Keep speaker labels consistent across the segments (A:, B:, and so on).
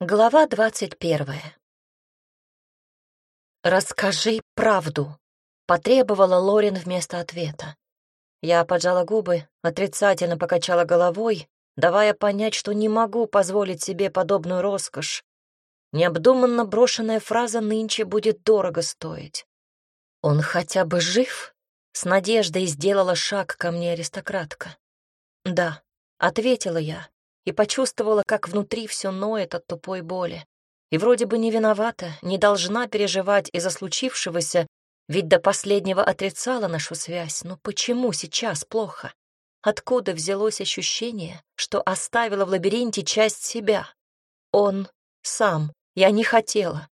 A: Глава двадцать первая. «Расскажи правду», — потребовала Лорин вместо ответа. Я поджала губы, отрицательно покачала головой, давая понять, что не могу позволить себе подобную роскошь. Необдуманно брошенная фраза нынче будет дорого стоить. «Он хотя бы жив?» — с надеждой сделала шаг ко мне аристократка. «Да», — ответила я, и почувствовала, как внутри все ноет от тупой боли. И вроде бы не виновата, не должна переживать из-за случившегося, ведь до последнего отрицала нашу связь. Но почему сейчас плохо? Откуда взялось ощущение, что оставила в лабиринте часть себя? Он сам. Я не хотела.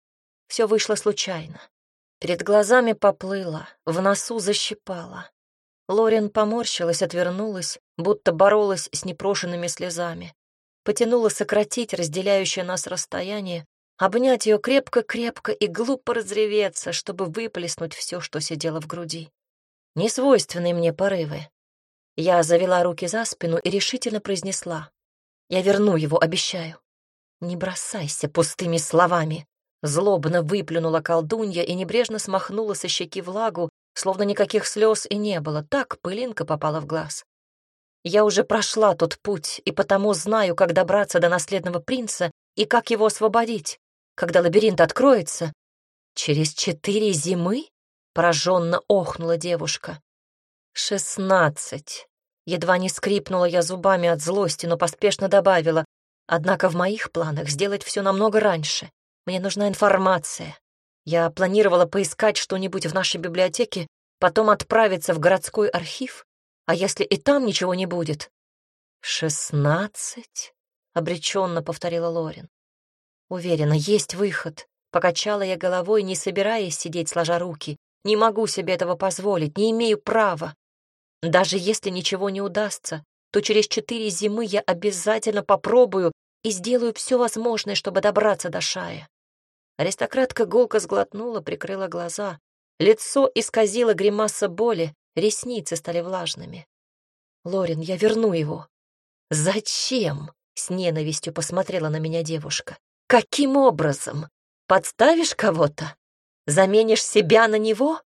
A: Все вышло случайно. Перед глазами поплыло, в носу защипала. Лорен поморщилась, отвернулась, будто боролась с непрошенными слезами потянула сократить разделяющее нас расстояние, обнять ее крепко-крепко и глупо разреветься, чтобы выплеснуть все, что сидело в груди. Несвойственные мне порывы. Я завела руки за спину и решительно произнесла. «Я верну его, обещаю». «Не бросайся пустыми словами», Злобно выплюнула колдунья и небрежно смахнула со щеки влагу, словно никаких слез и не было. Так пылинка попала в глаз. Я уже прошла тот путь, и потому знаю, как добраться до наследного принца и как его освободить, когда лабиринт откроется. Через четыре зимы? Пораженно охнула девушка. Шестнадцать. Едва не скрипнула я зубами от злости, но поспешно добавила. Однако в моих планах сделать все намного раньше. Мне нужна информация. Я планировала поискать что-нибудь в нашей библиотеке, потом отправиться в городской архив а если и там ничего не будет? «Шестнадцать?» — обреченно повторила Лорин. «Уверена, есть выход». Покачала я головой, не собираясь сидеть сложа руки. Не могу себе этого позволить, не имею права. Даже если ничего не удастся, то через четыре зимы я обязательно попробую и сделаю все возможное, чтобы добраться до Шая. Аристократка гулко сглотнула, прикрыла глаза. Лицо исказило гримаса боли, Ресницы стали влажными. «Лорин, я верну его». «Зачем?» — с ненавистью посмотрела на меня девушка. «Каким образом? Подставишь кого-то? Заменишь себя на него?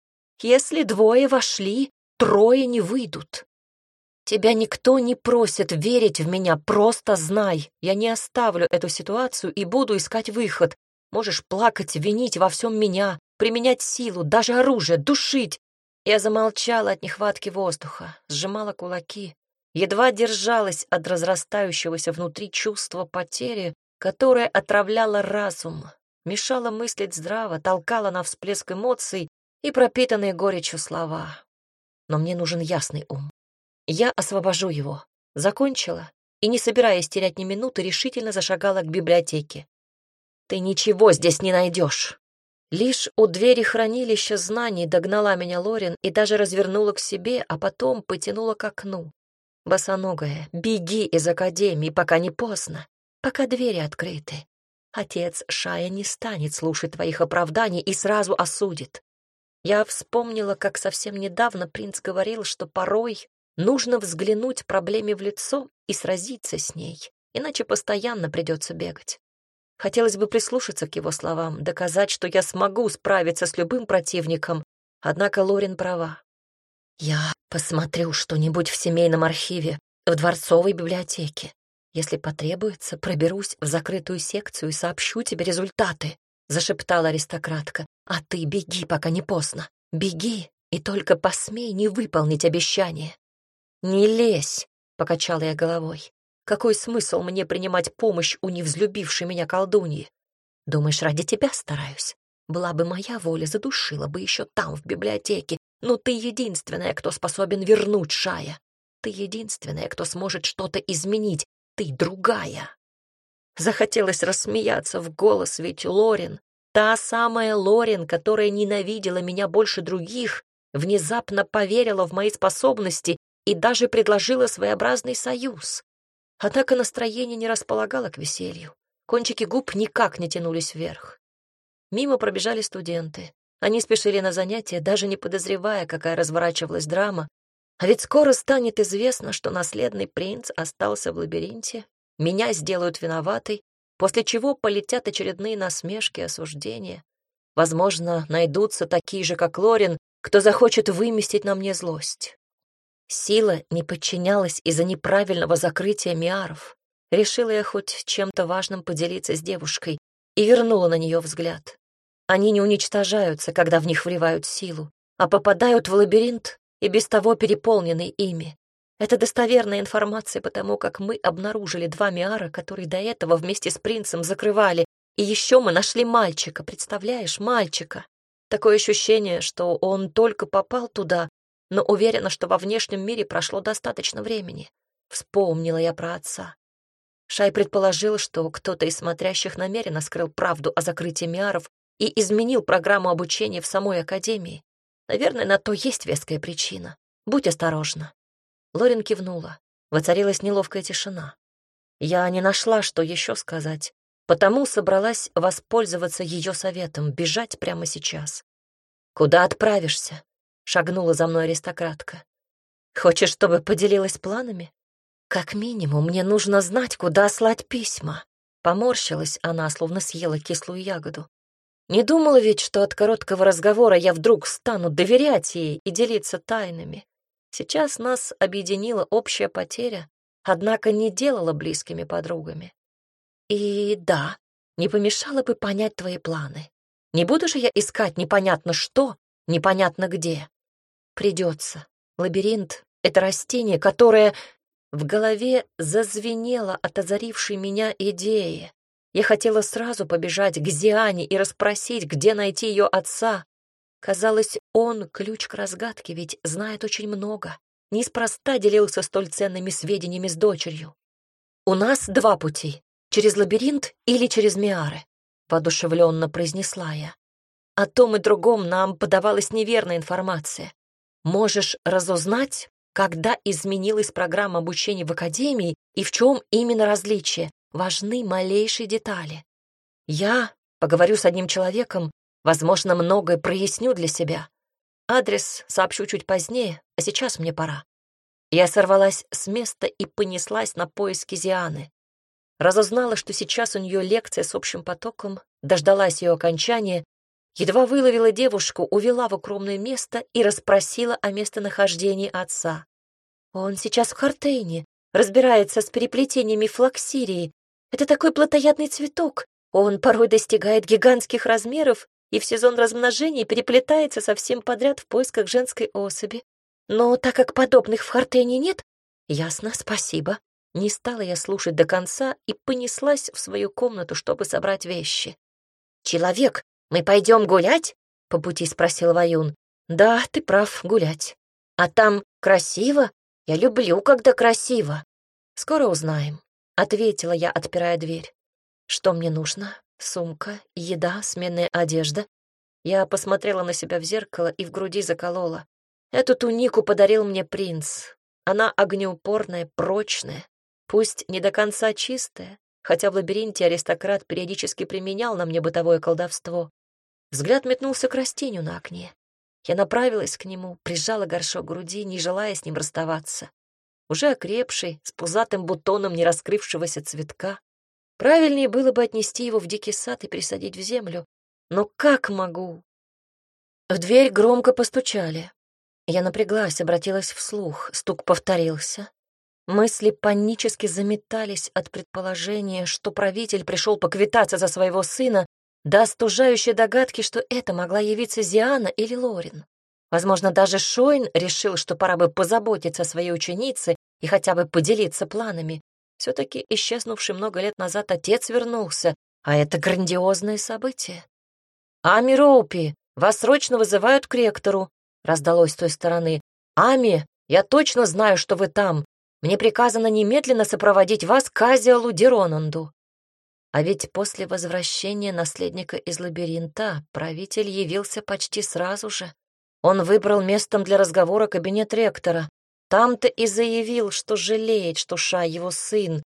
A: Если двое вошли, трое не выйдут. Тебя никто не просит верить в меня, просто знай. Я не оставлю эту ситуацию и буду искать выход. Можешь плакать, винить во всем меня, применять силу, даже оружие, душить, я замолчала от нехватки воздуха, сжимала кулаки, едва держалась от разрастающегося внутри чувства потери, которое отравляло разум, мешало мыслить здраво, толкало на всплеск эмоций и пропитанные горечью слова. Но мне нужен ясный ум. Я освобожу его. Закончила и, не собираясь терять ни минуты, решительно зашагала к библиотеке. «Ты ничего здесь не найдешь!» Лишь у двери хранилища знаний догнала меня Лорин и даже развернула к себе, а потом потянула к окну. «Босоногая, беги из академии, пока не поздно, пока двери открыты. Отец Шая не станет слушать твоих оправданий и сразу осудит. Я вспомнила, как совсем недавно принц говорил, что порой нужно взглянуть проблеме в лицо и сразиться с ней, иначе постоянно придется бегать. Хотелось бы прислушаться к его словам, доказать, что я смогу справиться с любым противником, однако Лорин права. Я посмотрю что-нибудь в семейном архиве, в дворцовой библиотеке. Если потребуется, проберусь в закрытую секцию и сообщу тебе результаты, зашептала аристократка. А ты беги, пока не поздно. Беги, и только посмей не выполнить обещание. Не лезь, покачала я головой. Какой смысл мне принимать помощь у невзлюбившей меня колдуньи? Думаешь, ради тебя стараюсь? Была бы моя воля, задушила бы еще там, в библиотеке. Но ты единственная, кто способен вернуть Шая. Ты единственная, кто сможет что-то изменить. Ты другая. Захотелось рассмеяться в голос, ведь Лорин, та самая Лорин, которая ненавидела меня больше других, внезапно поверила в мои способности и даже предложила своеобразный союз. Однако настроение не располагало к веселью. Кончики губ никак не тянулись вверх. Мимо пробежали студенты. Они спешили на занятия, даже не подозревая, какая разворачивалась драма. А ведь скоро станет известно, что наследный принц остался в лабиринте, меня сделают виноватой, после чего полетят очередные насмешки и осуждения. Возможно, найдутся такие же, как Лорин, кто захочет выместить на мне злость. Сила не подчинялась из-за неправильного закрытия миаров. Решила я хоть чем-то важным поделиться с девушкой и вернула на нее взгляд. Они не уничтожаются, когда в них вливают силу, а попадают в лабиринт и без того переполненный ими. Это достоверная информация, потому как мы обнаружили два миара, которые до этого вместе с принцем закрывали, и еще мы нашли мальчика, представляешь, мальчика. Такое ощущение, что он только попал туда, но уверена, что во внешнем мире прошло достаточно времени. Вспомнила я про отца. Шай предположил, что кто-то из смотрящих намеренно скрыл правду о закрытии миаров и изменил программу обучения в самой академии. Наверное, на то есть веская причина. Будь осторожна. Лорин кивнула. Воцарилась неловкая тишина. Я не нашла, что еще сказать, потому собралась воспользоваться ее советом, бежать прямо сейчас. «Куда отправишься?» — шагнула за мной аристократка. «Хочешь, чтобы поделилась планами? Как минимум, мне нужно знать, куда слать письма». Поморщилась она, словно съела кислую ягоду. Не думала ведь, что от короткого разговора я вдруг стану доверять ей и делиться тайнами. Сейчас нас объединила общая потеря, однако не делала близкими подругами. И да, не помешало бы понять твои планы. Не буду же я искать непонятно что, непонятно где. Придется. Лабиринт — это растение, которое в голове зазвенело от озарившей меня идеи. Я хотела сразу побежать к Зиане и расспросить, где найти ее отца. Казалось, он ключ к разгадке, ведь знает очень много. Неспроста делился столь ценными сведениями с дочерью. «У нас два пути — через лабиринт или через Миары», — воодушевленно произнесла я. О том и другом нам подавалась неверная информация. Можешь разузнать, когда изменилась программа обучения в академии и в чем именно различие. Важны малейшие детали. Я поговорю с одним человеком, возможно, многое проясню для себя. Адрес сообщу чуть позднее, а сейчас мне пора. Я сорвалась с места и понеслась на поиски Зианы. Разузнала, что сейчас у нее лекция с общим потоком, дождалась ее окончания Едва выловила девушку, увела в укромное место и расспросила о местонахождении отца. Он сейчас в Хартейне, разбирается с переплетениями флаксирии. Это такой плотоядный цветок. Он порой достигает гигантских размеров и в сезон размножения переплетается совсем подряд в поисках женской особи. Но так как подобных в Хартейне нет, ясно, спасибо. Не стала я слушать до конца и понеслась в свою комнату, чтобы собрать вещи. Человек, «Мы пойдем гулять?» — по пути спросил Ваюн. «Да, ты прав, гулять. А там красиво? Я люблю, когда красиво». «Скоро узнаем», — ответила я, отпирая дверь. «Что мне нужно? Сумка, еда, сменная одежда». Я посмотрела на себя в зеркало и в груди заколола. Эту тунику подарил мне принц. Она огнеупорная, прочная, пусть не до конца чистая, хотя в лабиринте аристократ периодически применял на мне бытовое колдовство. Взгляд метнулся к растению на окне. Я направилась к нему, прижала горшок к груди, не желая с ним расставаться. Уже окрепший, с пузатым бутоном нераскрывшегося цветка. Правильнее было бы отнести его в дикий сад и присадить в землю. Но как могу? В дверь громко постучали. Я напряглась, обратилась вслух. Стук повторился. Мысли панически заметались от предположения, что правитель пришел поквитаться за своего сына до остужающей догадки, что это могла явиться Зиана или Лорин. Возможно, даже Шойн решил, что пора бы позаботиться о своей ученице и хотя бы поделиться планами. Все-таки исчезнувший много лет назад отец вернулся, а это грандиозное событие. «Ами Роупи, вас срочно вызывают к ректору», — раздалось с той стороны. «Ами, я точно знаю, что вы там. Мне приказано немедленно сопроводить вас к Азиалу Деронанду». А ведь после возвращения наследника из лабиринта правитель явился почти сразу же. Он выбрал местом для разговора кабинет ректора. Там-то и заявил, что жалеет, что Ша его сын.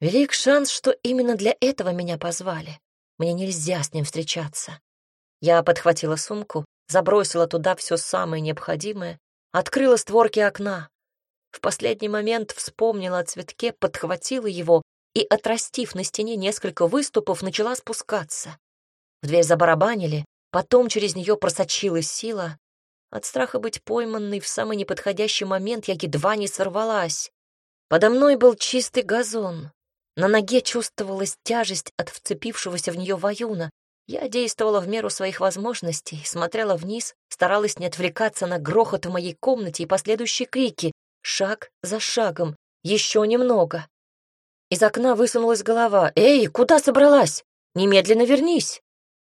A: Велик шанс, что именно для этого меня позвали. Мне нельзя с ним встречаться. Я подхватила сумку, забросила туда все самое необходимое, открыла створки окна. В последний момент вспомнила о цветке, подхватила его и, отрастив на стене несколько выступов, начала спускаться. В дверь забарабанили, потом через нее просочилась сила. От страха быть пойманной в самый неподходящий момент я едва не сорвалась. Подо мной был чистый газон. На ноге чувствовалась тяжесть от вцепившегося в нее воюна. Я действовала в меру своих возможностей, смотрела вниз, старалась не отвлекаться на грохот в моей комнате и последующие крики. Шаг за шагом. Еще немного. Из окна высунулась голова. «Эй, куда собралась? Немедленно вернись!»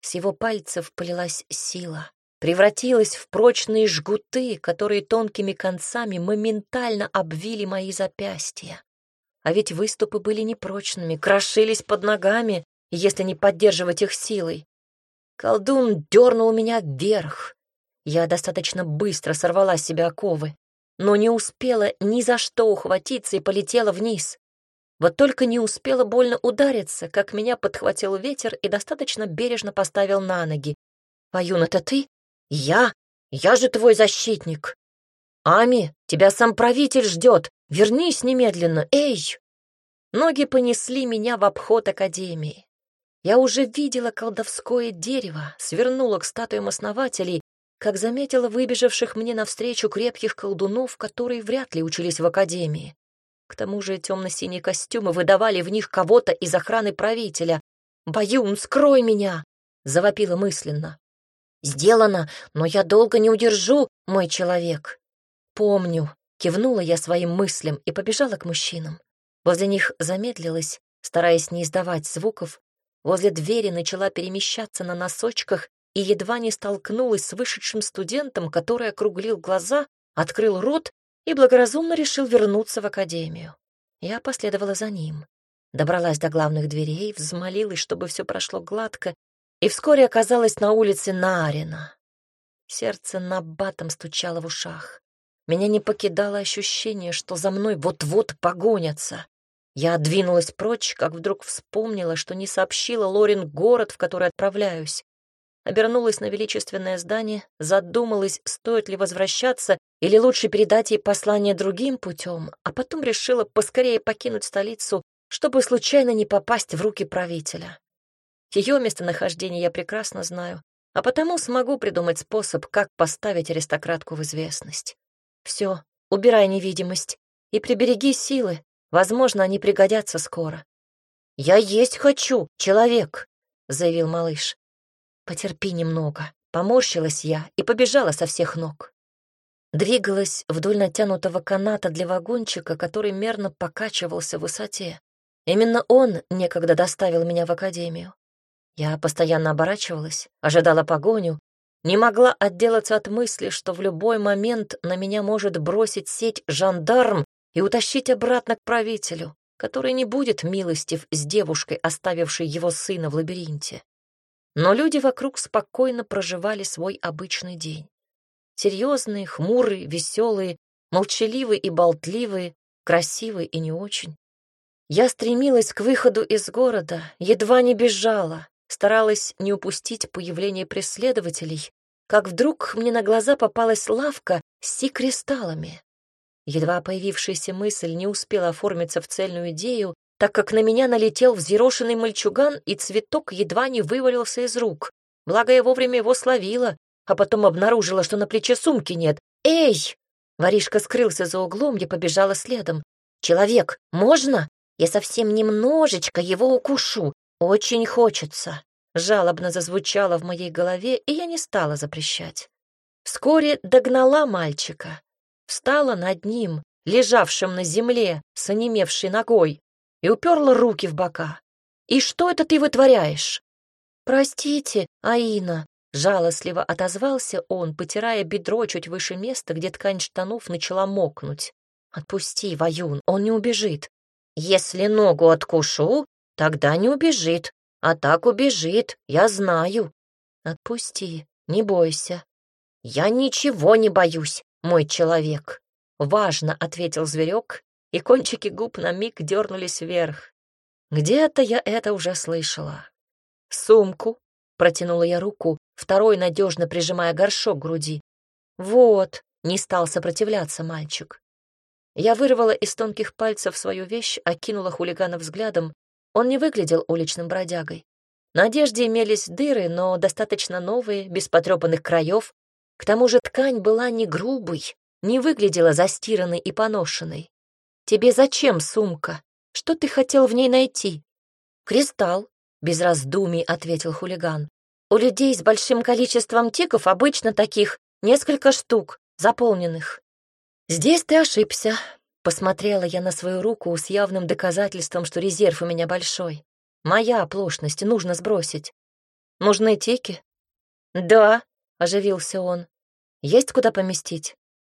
A: С его пальцев полилась сила, превратилась в прочные жгуты, которые тонкими концами моментально обвили мои запястья. А ведь выступы были непрочными, крошились под ногами, если не поддерживать их силой. Колдун дернул меня вверх. Я достаточно быстро сорвала с себя оковы, но не успела ни за что ухватиться и полетела вниз. Вот только не успела больно удариться, как меня подхватил ветер и достаточно бережно поставил на ноги. «Ваюн, это ты? Я? Я же твой защитник!» «Ами, тебя сам правитель ждет! Вернись немедленно! Эй!» Ноги понесли меня в обход Академии. Я уже видела колдовское дерево, свернула к статуям основателей, как заметила выбежавших мне навстречу крепких колдунов, которые вряд ли учились в Академии. К тому же темно-синие костюмы выдавали в них кого-то из охраны правителя. «Баюн, скрой меня!» — завопила мысленно. «Сделано, но я долго не удержу, мой человек». «Помню», — кивнула я своим мыслям и побежала к мужчинам. Возле них замедлилась, стараясь не издавать звуков. Возле двери начала перемещаться на носочках и едва не столкнулась с вышедшим студентом, который округлил глаза, открыл рот и благоразумно решил вернуться в академию. Я последовала за ним. Добралась до главных дверей, взмолилась, чтобы все прошло гладко, и вскоре оказалась на улице Нарина. Сердце набатом стучало в ушах. Меня не покидало ощущение, что за мной вот-вот погонятся. Я двинулась прочь, как вдруг вспомнила, что не сообщила Лорин город, в который отправляюсь обернулась на величественное здание, задумалась, стоит ли возвращаться или лучше передать ей послание другим путем, а потом решила поскорее покинуть столицу, чтобы случайно не попасть в руки правителя. Ее местонахождение я прекрасно знаю, а потому смогу придумать способ, как поставить аристократку в известность. Все, убирай невидимость и прибереги силы, возможно, они пригодятся скоро. «Я есть хочу, человек», — заявил малыш. Потерпи немного. Поморщилась я и побежала со всех ног. Двигалась вдоль натянутого каната для вагончика, который мерно покачивался в высоте. Именно он некогда доставил меня в академию. Я постоянно оборачивалась, ожидала погоню, не могла отделаться от мысли, что в любой момент на меня может бросить сеть жандарм и утащить обратно к правителю, который не будет милостив с девушкой, оставившей его сына в лабиринте. Но люди вокруг спокойно проживали свой обычный день. Серьезные, хмурые, веселые, молчаливые и болтливые, красивые и не очень. Я стремилась к выходу из города, едва не бежала, старалась не упустить появление преследователей, как вдруг мне на глаза попалась лавка с си-кристаллами. Едва появившаяся мысль не успела оформиться в цельную идею, так как на меня налетел взъерошенный мальчуган, и цветок едва не вывалился из рук. Благо я вовремя его словила, а потом обнаружила, что на плече сумки нет. «Эй!» Воришка скрылся за углом, я побежала следом. «Человек, можно? Я совсем немножечко его укушу. Очень хочется». Жалобно зазвучало в моей голове, и я не стала запрещать. Вскоре догнала мальчика. Встала над ним, лежавшим на земле, с онемевшей ногой, и уперла руки в бока. «И что это ты вытворяешь?» «Простите, Аина», — жалостливо отозвался он, потирая бедро чуть выше места, где ткань штанов начала мокнуть. «Отпусти, Ваюн, он не убежит». «Если ногу откушу, тогда не убежит, а так убежит, я знаю». «Отпусти, не бойся». «Я ничего не боюсь, мой человек», — важно ответил зверек и кончики губ на миг дернулись вверх. Где-то я это уже слышала. «Сумку», — протянула я руку, второй надежно прижимая горшок к груди. «Вот», — не стал сопротивляться мальчик. Я вырвала из тонких пальцев свою вещь, окинула хулигана взглядом. Он не выглядел уличным бродягой. На одежде имелись дыры, но достаточно новые, без потрепанных краев. К тому же ткань была не грубой, не выглядела застиранной и поношенной. «Тебе зачем сумка? Что ты хотел в ней найти?» «Кристалл», — без раздумий ответил хулиган. «У людей с большим количеством тиков обычно таких несколько штук, заполненных. «Здесь ты ошибся», — посмотрела я на свою руку с явным доказательством, что резерв у меня большой. «Моя оплошность, нужно сбросить». «Нужны тики?» «Да», — оживился он. «Есть куда поместить?»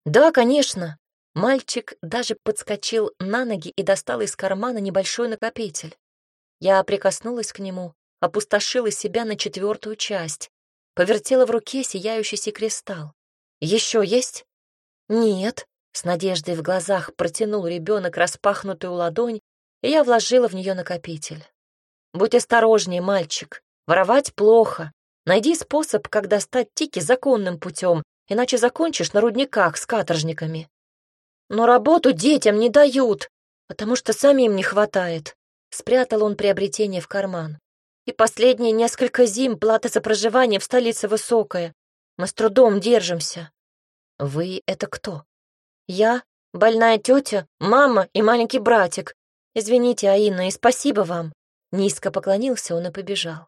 A: «Да, конечно». Мальчик даже подскочил на ноги и достал из кармана небольшой накопитель. Я прикоснулась к нему, опустошила себя на четвертую часть, повертела в руке сияющийся кристалл. «Еще есть?» «Нет», с надеждой в глазах протянул ребенок распахнутую ладонь, и я вложила в нее накопитель. «Будь осторожнее, мальчик. Воровать плохо. Найди способ, как достать тики законным путем, иначе закончишь на рудниках с каторжниками. Но работу детям не дают, потому что самим не хватает. Спрятал он приобретение в карман. И последние несколько зим плата за проживание в столице высокая. Мы с трудом держимся. Вы — это кто? Я, больная тетя, мама и маленький братик. Извините, Аина, и спасибо вам. Низко поклонился он и побежал.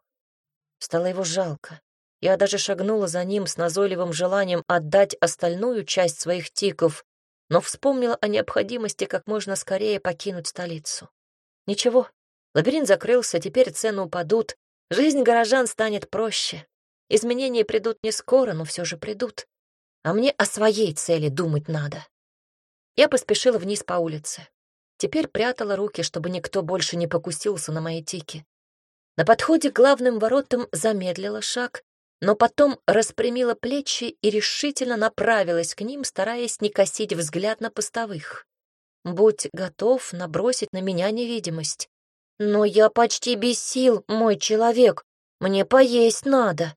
A: Стало его жалко. Я даже шагнула за ним с назойливым желанием отдать остальную часть своих тиков, но вспомнила о необходимости как можно скорее покинуть столицу. Ничего, лабиринт закрылся, теперь цены упадут, жизнь горожан станет проще. Изменения придут не скоро, но все же придут. А мне о своей цели думать надо. Я поспешила вниз по улице. Теперь прятала руки, чтобы никто больше не покусился на мои тики. На подходе к главным воротам замедлила шаг, но потом распрямила плечи и решительно направилась к ним, стараясь не косить взгляд на постовых. Будь готов набросить на меня невидимость. Но я почти без сил, мой человек. Мне поесть надо.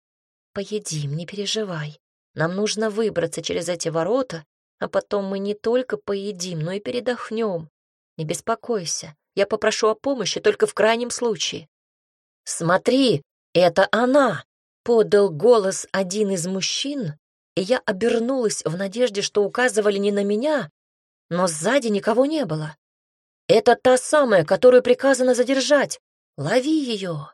A: Поедим, не переживай. Нам нужно выбраться через эти ворота а потом мы не только поедим, но и передохнем. Не беспокойся, я попрошу о помощи только в крайнем случае. «Смотри, это она!» — подал голос один из мужчин, и я обернулась в надежде, что указывали не на меня, но сзади никого не было. «Это та самая, которую приказано задержать. Лови ее!»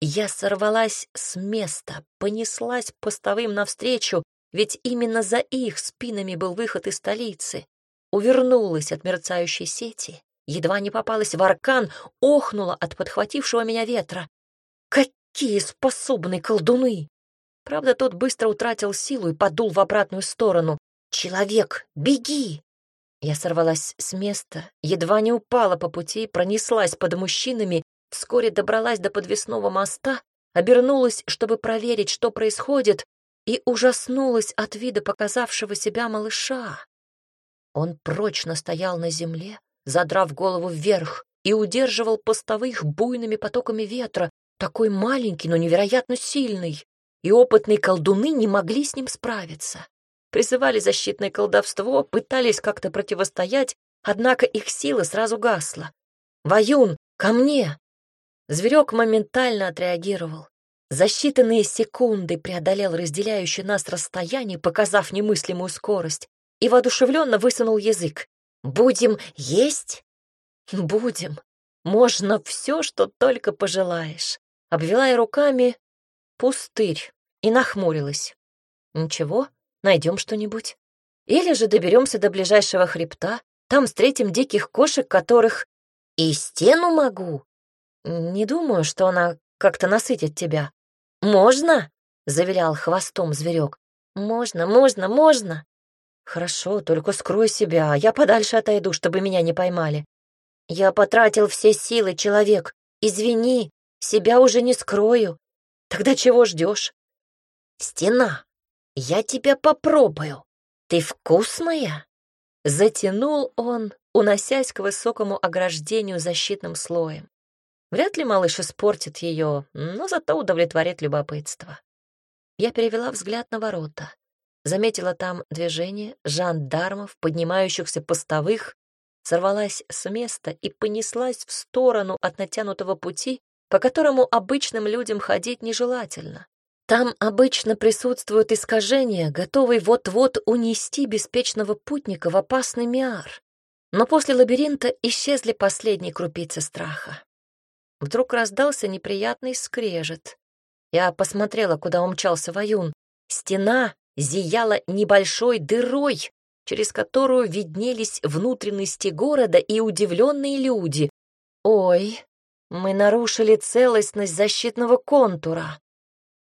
A: Я сорвалась с места, понеслась постовым навстречу, ведь именно за их спинами был выход из столицы. Увернулась от мерцающей сети, едва не попалась в аркан, охнула от подхватившего меня ветра. Какие способны колдуны! Правда, тот быстро утратил силу и подул в обратную сторону. «Человек, беги!» Я сорвалась с места, едва не упала по пути, пронеслась под мужчинами, вскоре добралась до подвесного моста, обернулась, чтобы проверить, что происходит, и ужаснулась от вида показавшего себя малыша. Он прочно стоял на земле, задрав голову вверх, и удерживал постовых буйными потоками ветра, такой маленький, но невероятно сильный, и опытные колдуны не могли с ним справиться. Призывали защитное колдовство, пытались как-то противостоять, однако их сила сразу гасла. «Ваюн, ко мне!» Зверек моментально отреагировал. За считанные секунды преодолел разделяющее нас расстояние, показав немыслимую скорость, и воодушевленно высунул язык. «Будем есть?» «Будем. Можно все, что только пожелаешь». Обвела я руками пустырь и нахмурилась. «Ничего, найдем что-нибудь. Или же доберемся до ближайшего хребта, там встретим диких кошек, которых... И стену могу. Не думаю, что она как-то насытит тебя. «Можно?» — завилял хвостом зверек. «Можно, можно, можно!» «Хорошо, только скрой себя, а я подальше отойду, чтобы меня не поймали. Я потратил все силы, человек. Извини, себя уже не скрою. Тогда чего ждешь? «Стена, я тебя попробую. Ты вкусная?» Затянул он, уносясь к высокому ограждению защитным слоем. Вряд ли малыш испортит ее, но зато удовлетворит любопытство. Я перевела взгляд на ворота. Заметила там движение жандармов, поднимающихся постовых, сорвалась с места и понеслась в сторону от натянутого пути, по которому обычным людям ходить нежелательно. Там обычно присутствуют искажения, готовые вот-вот унести беспечного путника в опасный миар. Но после лабиринта исчезли последние крупицы страха. Вдруг раздался неприятный скрежет. Я посмотрела, куда умчался Ваюн. Стена зияла небольшой дырой, через которую виднелись внутренности города и удивленные люди. Ой, мы нарушили целостность защитного контура.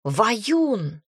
A: «Ваюн!»